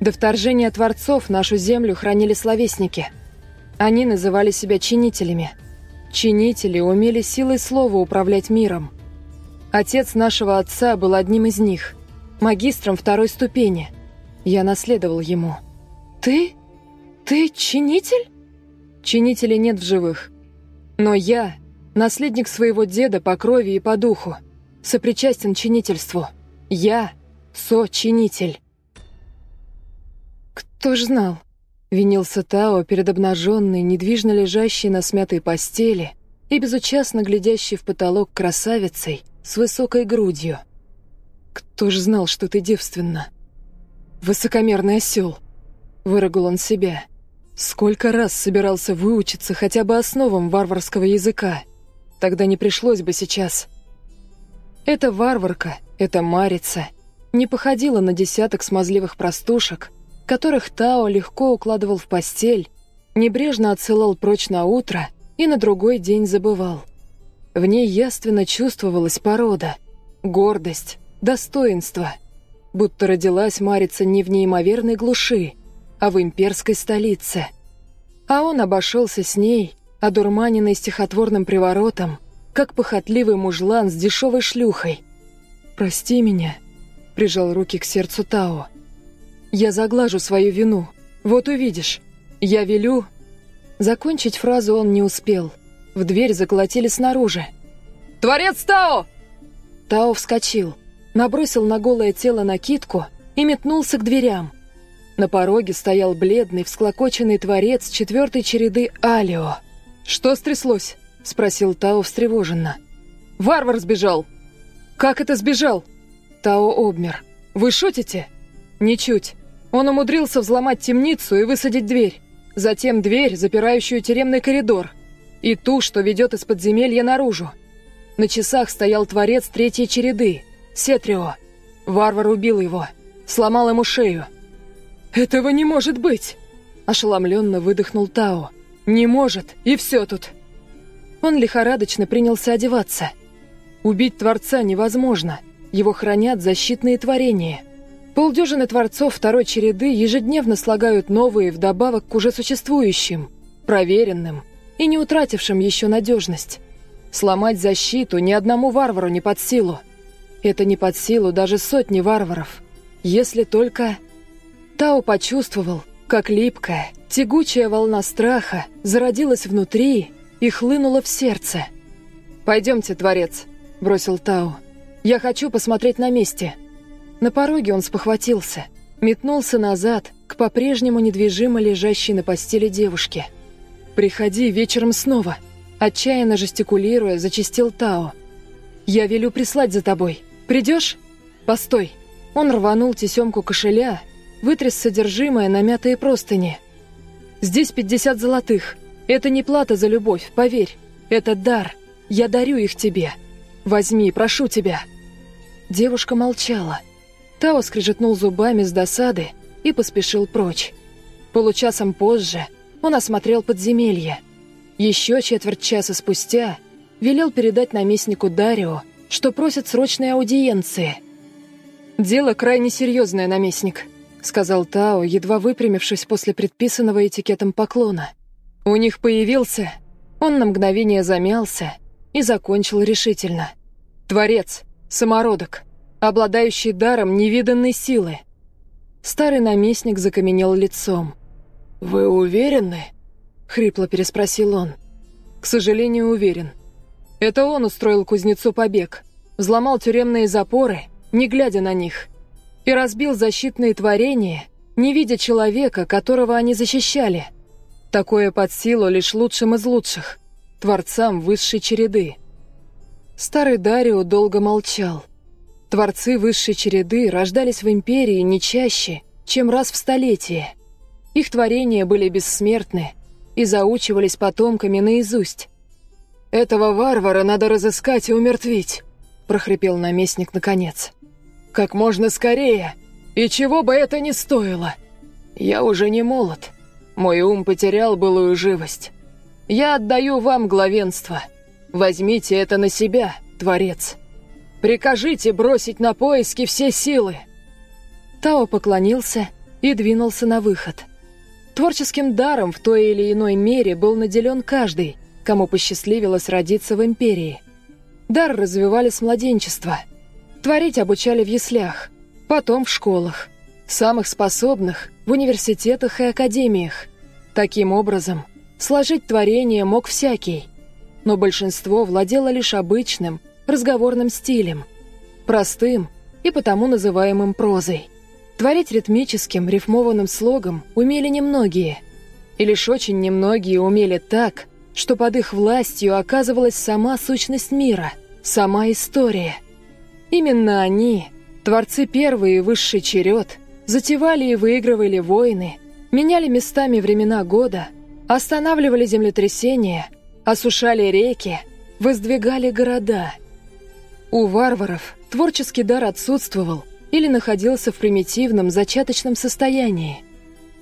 До вторжения Творцов нашу землю хранили словесники. Они называли себя чинителями. Чинители умели силой слова управлять миром. Отец нашего отца был одним из них, магистром второй ступени. Я наследовал ему. «Ты? Ты чинитель?» Чинителей нет в живых. Но я, наследник своего деда по крови и по духу, сопричастен чинительству. Я со-чинитель. «Кто ж знал?» — винился Тао перед обнаженной, недвижно лежащей на смятой постели и безучастно глядящей в потолок красавицей — с высокой грудью. Кто ж знал, что ты девственна? Высокомерный осел. Выругал он себя. Сколько раз собирался выучиться хотя бы основам варварского языка. Тогда не пришлось бы сейчас. Эта варварка, эта марица, не походила на десяток смазливых простушек, которых Тао легко укладывал в постель, небрежно отсылал прочь на утро и на другой день забывал. В ней яственно чувствовалась порода, гордость, достоинство. Будто родилась Марица не в неимоверной глуши, а в имперской столице. А он обошелся с ней, одурманенный стихотворным приворотом, как похотливый мужлан с дешевой шлюхой. «Прости меня», — прижал руки к сердцу Тао. «Я заглажу свою вину. Вот увидишь. Я велю...» Закончить фразу он не успел — в дверь заколотили снаружи. «Творец Тао!» Тао вскочил, набросил на голое тело накидку и метнулся к дверям. На пороге стоял бледный, всклокоченный творец четвертой череды Алио. «Что стряслось?» — спросил Тао встревоженно. «Варвар сбежал!» «Как это сбежал?» Тао обмер. «Вы шутите?» «Ничуть. Он умудрился взломать темницу и высадить дверь. Затем дверь, запирающую тюремный коридор и ту, что ведет из подземелья наружу. На часах стоял творец третьей череды, Сетрио. Варвар убил его, сломал ему шею. «Этого не может быть!» Ошеломленно выдохнул Тао. «Не может, и все тут!» Он лихорадочно принялся одеваться. Убить Творца невозможно, его хранят защитные творения. Полдюжины Творцов второй череды ежедневно слагают новые вдобавок к уже существующим, проверенным, и не утратившим еще надежность. Сломать защиту ни одному варвару не под силу. Это не под силу даже сотни варваров. Если только... Тао почувствовал, как липкая, тягучая волна страха зародилась внутри и хлынула в сердце. «Пойдемте, Творец», — бросил Тао. «Я хочу посмотреть на месте». На пороге он спохватился, метнулся назад к по-прежнему недвижимо лежащей на постели девушке — «Приходи вечером снова», — отчаянно жестикулируя, зачистил Тао. «Я велю прислать за тобой. Придешь? Постой». Он рванул тесемку кошеля, вытряс содержимое на мятые простыни. «Здесь пятьдесят золотых. Это не плата за любовь, поверь. Это дар. Я дарю их тебе. Возьми, прошу тебя». Девушка молчала. Тао скрежетнул зубами с досады и поспешил прочь. Получасом позже он осмотрел подземелье. Еще четверть часа спустя велел передать наместнику Дарио, что просит срочной аудиенции. «Дело крайне серьезное, наместник», — сказал Тао, едва выпрямившись после предписанного этикетом поклона. «У них появился...» Он на мгновение замялся и закончил решительно. «Творец, самородок, обладающий даром невиданной силы». Старый наместник закаменел лицом. «Вы уверены?» — хрипло переспросил он. «К сожалению, уверен. Это он устроил кузнецу побег, взломал тюремные запоры, не глядя на них, и разбил защитные творения, не видя человека, которого они защищали. Такое под силу лишь лучшим из лучших, творцам высшей череды». Старый Дарио долго молчал. Творцы высшей череды рождались в Империи не чаще, чем раз в столетие. Их творения были бессмертны и заучивались потомками наизусть. «Этого варвара надо разыскать и умертвить», — прохрипел наместник наконец. «Как можно скорее, и чего бы это ни стоило. Я уже не молод, мой ум потерял былую живость. Я отдаю вам главенство. Возьмите это на себя, Творец. Прикажите бросить на поиски все силы». Тао поклонился и двинулся на выход — Творческим даром в той или иной мере был наделен каждый, кому посчастливилось родиться в империи. Дар развивали с младенчества. Творить обучали в яслях, потом в школах. Самых способных – в университетах и академиях. Таким образом, сложить творение мог всякий. Но большинство владело лишь обычным, разговорным стилем. Простым и потому называемым прозой – Творить ритмическим, рифмованным слогом умели немногие. И лишь очень немногие умели так, что под их властью оказывалась сама сущность мира, сама история. Именно они, творцы первый и высший черед, затевали и выигрывали войны, меняли местами времена года, останавливали землетрясения, осушали реки, воздвигали города. У варваров творческий дар отсутствовал – или находился в примитивном, зачаточном состоянии.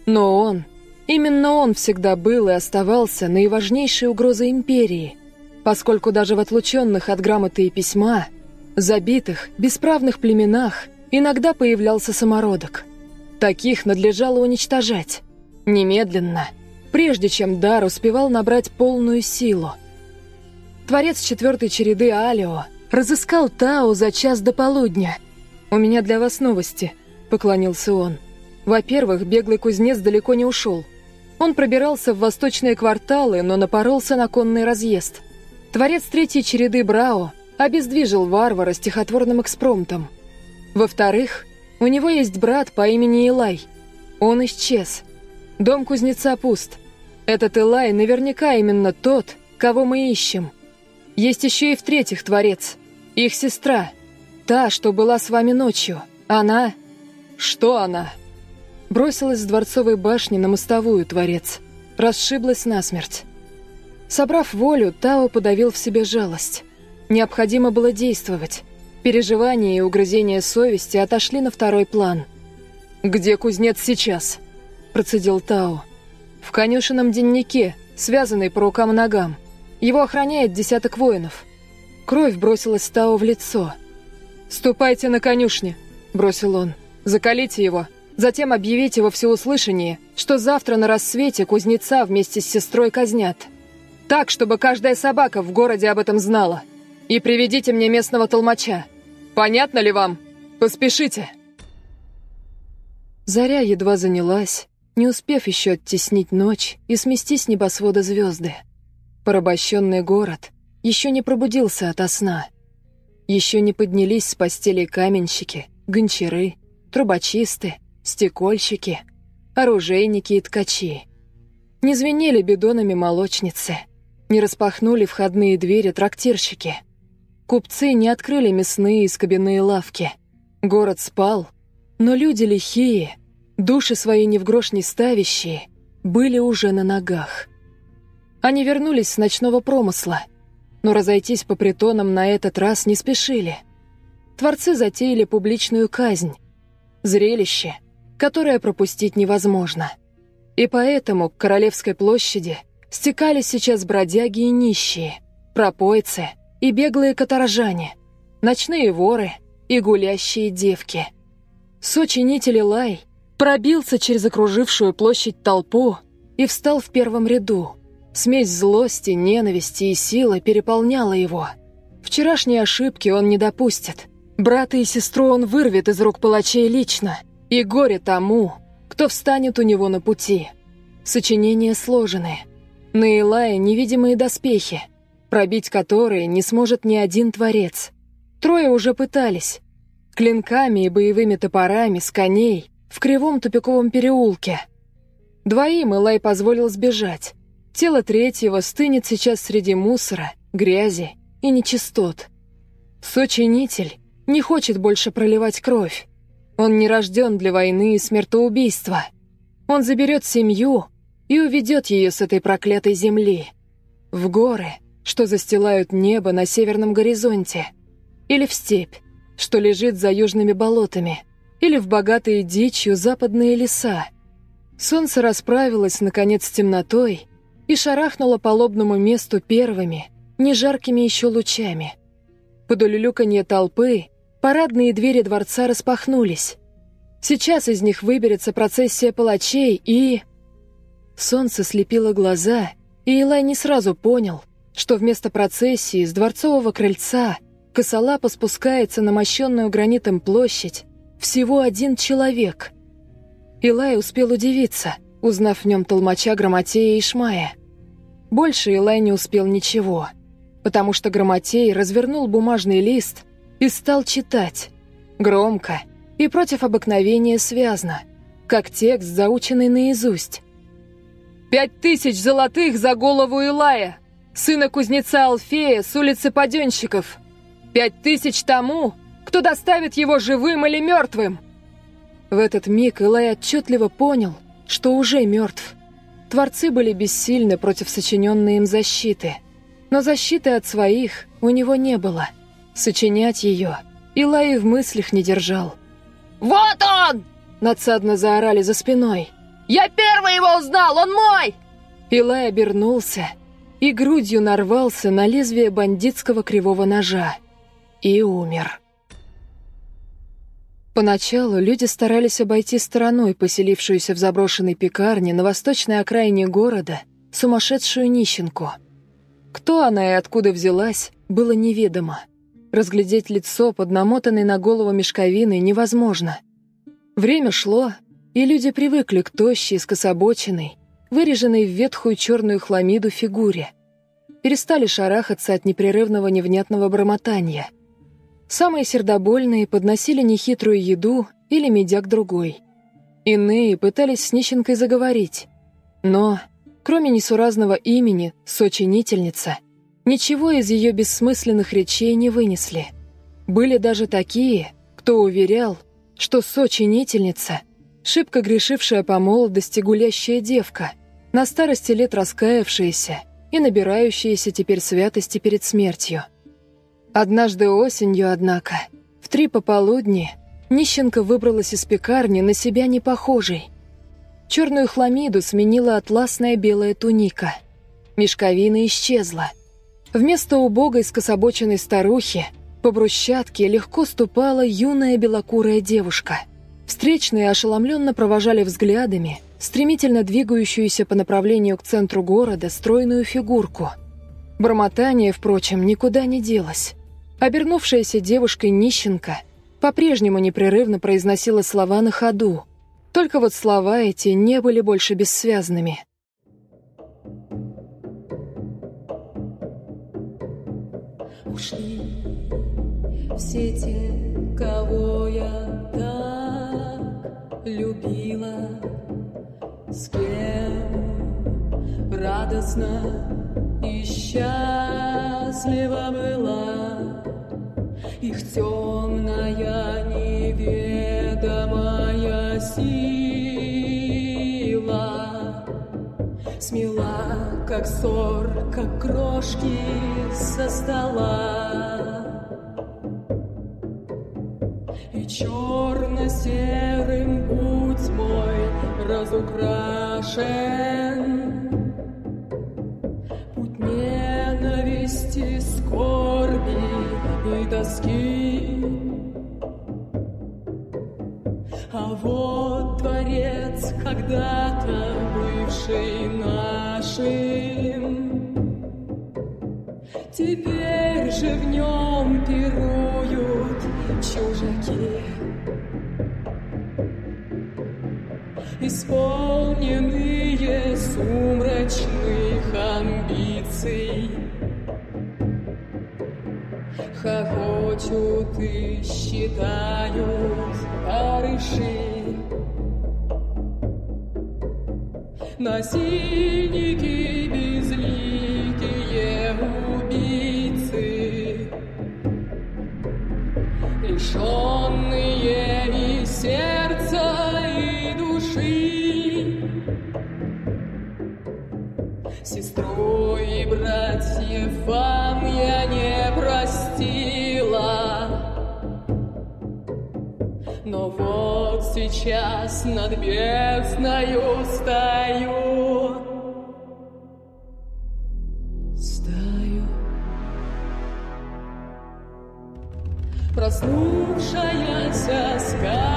Но он, именно он всегда был и оставался наиважнейшей угрозой империи, поскольку даже в отлученных от грамоты и письма, забитых, бесправных племенах иногда появлялся самородок. Таких надлежало уничтожать. Немедленно, прежде чем дар успевал набрать полную силу. Творец четвертой череды Алио разыскал Тао за час до полудня – «У меня для вас новости», — поклонился он. Во-первых, беглый кузнец далеко не ушел. Он пробирался в восточные кварталы, но напоролся на конный разъезд. Творец третьей череды Брао обездвижил варвара стихотворным экспромтом. Во-вторых, у него есть брат по имени Илай. Он исчез. Дом кузнеца пуст. Этот Илай наверняка именно тот, кого мы ищем. Есть еще и в-третьих Творец. Их сестра — Та, что была с вами ночью. Она... Что она? Бросилась с дворцовой башни на мостовую, Творец. Расшиблась насмерть. Собрав волю, Тао подавил в себе жалость. Необходимо было действовать. Переживания и угрызения совести отошли на второй план. «Где кузнец сейчас?» – процедил Тао. «В конюшенном деннике, связанный по рукам и ногам. Его охраняет десяток воинов». Кровь бросилась Тао в лицо – «Ступайте на конюшни», — бросил он. «Закалите его. Затем объявите во всеуслышание, что завтра на рассвете кузнеца вместе с сестрой казнят. Так, чтобы каждая собака в городе об этом знала. И приведите мне местного толмача. Понятно ли вам? Поспешите!» Заря едва занялась, не успев еще оттеснить ночь и смести с небосвода звезды. Порабощенный город еще не пробудился ото сна — еще не поднялись с постели каменщики, гончары, трубочисты, стекольщики, оружейники и ткачи. Не звенели бидонами молочницы, не распахнули входные двери трактирщики. Купцы не открыли мясные и скобяные лавки. Город спал, но люди лихие, души свои ни в грош не ставящие, были уже на ногах. Они вернулись с ночного промысла, но разойтись по притонам на этот раз не спешили. Творцы затеяли публичную казнь. Зрелище, которое пропустить невозможно. И поэтому к Королевской площади стекались сейчас бродяги и нищие, пропойцы и беглые каторжане, ночные воры и гулящие девки. Сочинитель Лай пробился через окружившую площадь толпу и встал в первом ряду. Смесь злости, ненависти и силы переполняла его. Вчерашние ошибки он не допустит. Брата и сестру он вырвет из рук палачей лично. И горе тому, кто встанет у него на пути. Сочинения сложенные. На Илае невидимые доспехи, пробить которые не сможет ни один творец. Трое уже пытались. Клинками и боевыми топорами с коней в кривом тупиковом переулке. Двоим Илай позволил сбежать. Тело третьего стынет сейчас среди мусора, грязи и нечистот. Сочинитель не хочет больше проливать кровь. Он не рожден для войны и смертоубийства. Он заберет семью и уведет ее с этой проклятой земли. В горы, что застилают небо на северном горизонте. Или в степь, что лежит за южными болотами. Или в богатые дичью западные леса. Солнце расправилось, наконец, с темнотой и шарахнула по лобному месту первыми, не жаркими еще лучами. Под улюлюканье толпы парадные двери дворца распахнулись. Сейчас из них выберется процессия палачей и... Солнце слепило глаза, и Илай не сразу понял, что вместо процессии с дворцового крыльца косолапо спускается на мощенную гранитом площадь всего один человек. Илай успел удивиться — узнав в нем толмача Грамотея и Шмая. Больше Илай не успел ничего, потому что Грамотей развернул бумажный лист и стал читать. Громко и против обыкновения связно, как текст, заученный наизусть. «Пять тысяч золотых за голову Илая, сына кузнеца Алфея с улицы Паденщиков! Пять тысяч тому, кто доставит его живым или мертвым!» В этот миг Илай отчетливо понял, что уже мертв. Творцы были бессильны против сочиненной им защиты. Но защиты от своих у него не было. Сочинять ее Илай в мыслях не держал. «Вот он!» — надсадно заорали за спиной. «Я первый его узнал! Он мой!» Илай обернулся и грудью нарвался на лезвие бандитского кривого ножа. И умер. Поначалу люди старались обойти стороной поселившуюся в заброшенной пекарне на восточной окраине города сумасшедшую нищенку. Кто она и откуда взялась, было неведомо. Разглядеть лицо под намотанной на голову мешковиной невозможно. Время шло, и люди привыкли к тощей, скособоченной, выреженной в ветхую черную хламиду фигуре. Перестали шарахаться от непрерывного невнятного бормотания — Самые сердобольные подносили нехитрую еду или медяк другой. Иные пытались с нищенкой заговорить. Но, кроме несуразного имени «сочинительница», ничего из ее бессмысленных речей не вынесли. Были даже такие, кто уверял, что сочинительница — шибко грешившая по молодости гулящая девка, на старости лет раскаявшаяся и набирающаяся теперь святости перед смертью. Однажды осенью, однако, в три пополудни, нищенка выбралась из пекарни на себя не похожей. Черную хламиду сменила атласная белая туника. Мешковина исчезла. Вместо убогой скособоченной старухи по брусчатке легко ступала юная белокурая девушка. Встречные ошеломленно провожали взглядами стремительно двигающуюся по направлению к центру города стройную фигурку. Бормотание, впрочем, никуда не делось. Обернувшаяся девушкой-нищенка по-прежнему непрерывно произносила слова на ходу. Только вот слова эти не были больше бессвязными. Ушли все те, кого я так любила, с кем радостно и счастлива была. Их темная неведомая сила Смела как ссор, как крошки со стола. И черно-серым путь мой разукрашен. Когда-то бывший нашим, Теперь же в нем пируют чужаки. Исполненные сумрачных амбиций, Хохочут и считают барыши. Насильники безликие убийцы, Лишенные и сердца, и души. Сестру и братьев вам я не простила. Но вот сейчас над бездною стою. Стою. Проснувшаяся сказочная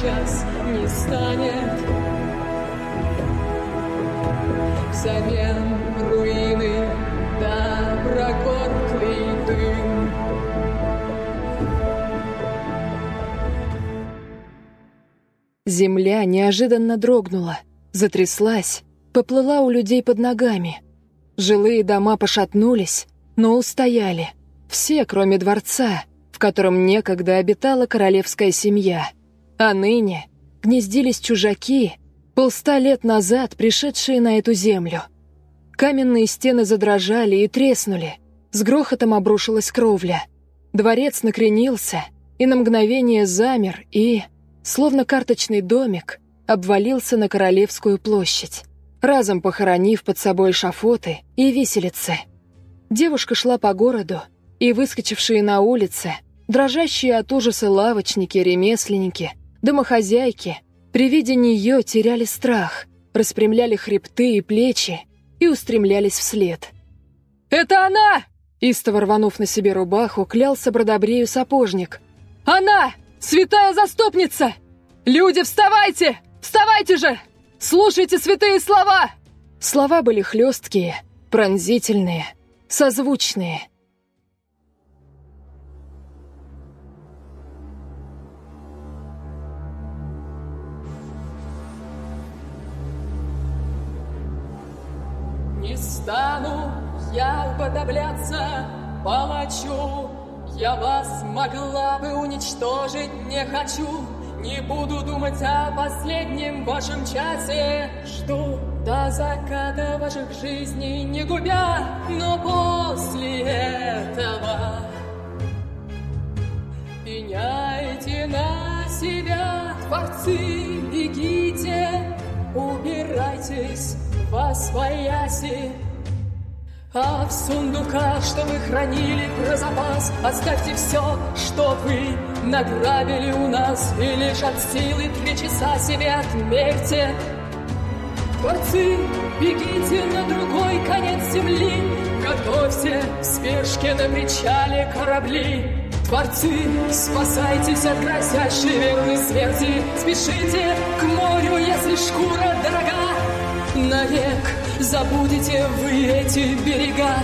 сейчас не станет? Взамен руины да прогорклый дым Земля неожиданно дрогнула, затряслась, поплыла у людей под ногами. Жилые дома пошатнулись, но устояли. Все, кроме дворца, в котором некогда обитала королевская семья. А ныне гнездились чужаки, полста лет назад пришедшие на эту землю. Каменные стены задрожали и треснули, с грохотом обрушилась кровля. Дворец накренился и на мгновение замер и, словно карточный домик, обвалился на Королевскую площадь, разом похоронив под собой шафоты и виселицы. Девушка шла по городу, и выскочившие на улице, дрожащие от ужаса лавочники, ремесленники, домохозяйки, при виде нее теряли страх, распрямляли хребты и плечи и устремлялись вслед. «Это она!» Истово рванув на себе рубаху, клялся Бродобрею сапожник. «Она! Святая заступница! Люди, вставайте! Вставайте же! Слушайте святые слова!» Слова были хлесткие, пронзительные, созвучные. Не стану я уподобляться палачу, Я вас могла бы уничтожить, не хочу, Не буду думать о последнем вашем часе. Жду до заката ваших жизней, не губя, но после этого Пеняйте на себя, творцы, бегите, убирайтесь во свояси. А в сундуках, что вы хранили про запас, Оставьте все, что вы награбили у нас, И лишь от силы три часа себе отмерьте. Творцы, бегите на другой конец земли, Готовьте в спешке на причале корабли. Творцы, спасайтесь от грозящей верной смерти, Спешите к морю, если шкура дорога, Навек забудете вы эти берега,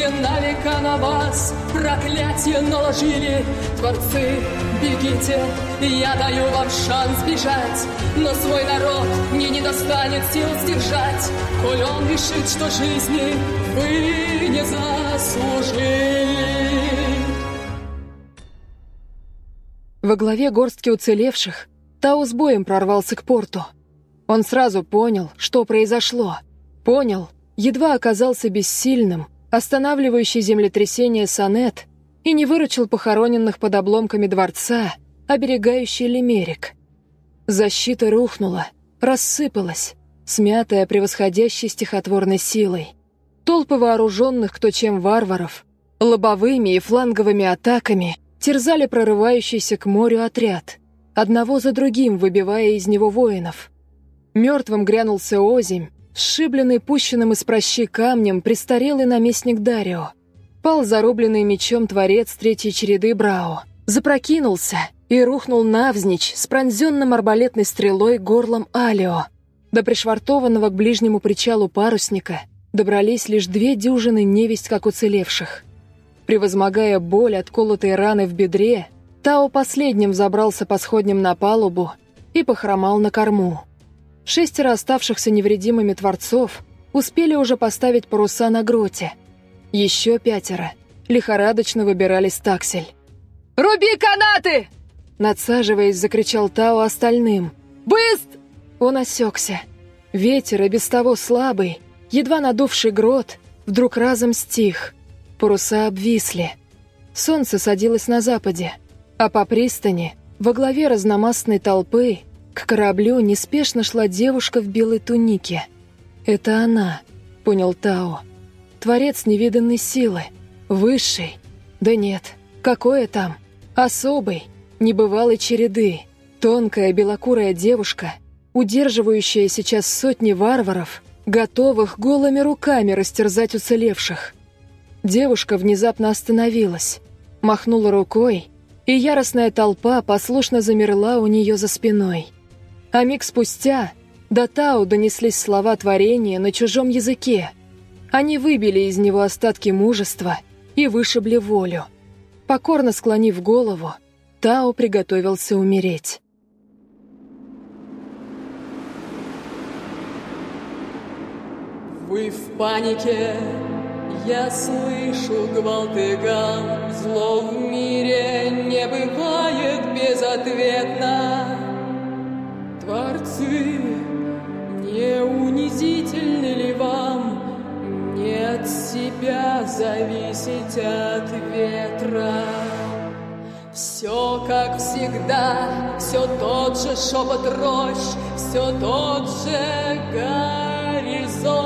Смерти на века на вас проклятие наложили Творцы, бегите, я даю вам шанс бежать Но свой народ мне не достанет сил сдержать Коль он решит, что жизни вы не заслужили Во главе горстки уцелевших Тау с боем прорвался к порту. Он сразу понял, что произошло. Понял, едва оказался бессильным, останавливающий землетрясение сонет и не выручил похороненных под обломками дворца, оберегающий лимерик. Защита рухнула, рассыпалась, смятая превосходящей стихотворной силой. Толпы вооруженных кто чем варваров, лобовыми и фланговыми атаками терзали прорывающийся к морю отряд, одного за другим выбивая из него воинов. Мертвым грянулся озимь, сшибленный пущенным из прощи камнем престарелый наместник Дарио. Пал зарубленный мечом творец третьей череды Брао. Запрокинулся и рухнул навзничь с пронзенным арбалетной стрелой горлом Алио. До пришвартованного к ближнему причалу парусника добрались лишь две дюжины невесть как уцелевших. Превозмогая боль от колотой раны в бедре, Тао последним забрался по сходням на палубу и похромал на корму. Шестеро оставшихся невредимыми творцов успели уже поставить паруса на гроте. Еще пятеро лихорадочно выбирались таксель. «Руби канаты!» Надсаживаясь, закричал Тао остальным. «Быст!» Он осекся. Ветер, и без того слабый, едва надувший грот, вдруг разом стих. Паруса обвисли. Солнце садилось на западе, а по пристани, во главе разномастной толпы, к кораблю неспешно шла девушка в белой тунике. «Это она», — понял Тао. «Творец невиданной силы. Высший. Да нет, какое там? Особый, небывалой череды. Тонкая белокурая девушка, удерживающая сейчас сотни варваров, готовых голыми руками растерзать уцелевших». Девушка внезапно остановилась, махнула рукой, и яростная толпа послушно замерла у нее за спиной. А миг спустя до Тау донеслись слова творения на чужом языке. Они выбили из него остатки мужества и вышибли волю. Покорно склонив голову, Тао приготовился умереть. Вы в панике, я слышу гвалт и гам, Зло в мире не бывает безответно. Творцы, не унизительны ли вам Не от себя зависеть от ветра? Все как всегда, все тот же шепот рощ, Все тот же горизонта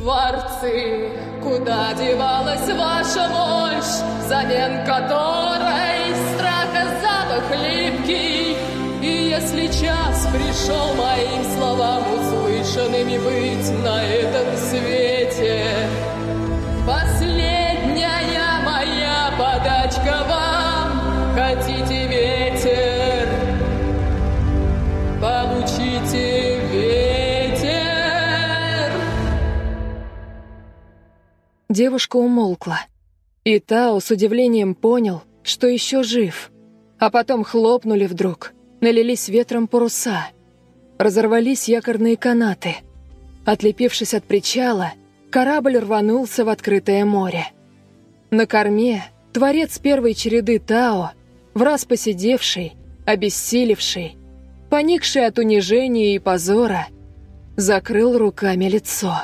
Творцы, куда девалась ваша мощь, Взамен которой страха запах липкий? И если час пришел моим словам услышанными быть на этом свете, Последняя моя подачка вам, хотите ветер, Девушка умолкла. И Тао с удивлением понял, что еще жив. А потом хлопнули вдруг, налились ветром паруса. Разорвались якорные канаты. Отлепившись от причала, корабль рванулся в открытое море. На корме творец первой череды Тао, враз посидевший, обессилевший, поникший от унижения и позора, закрыл руками лицо.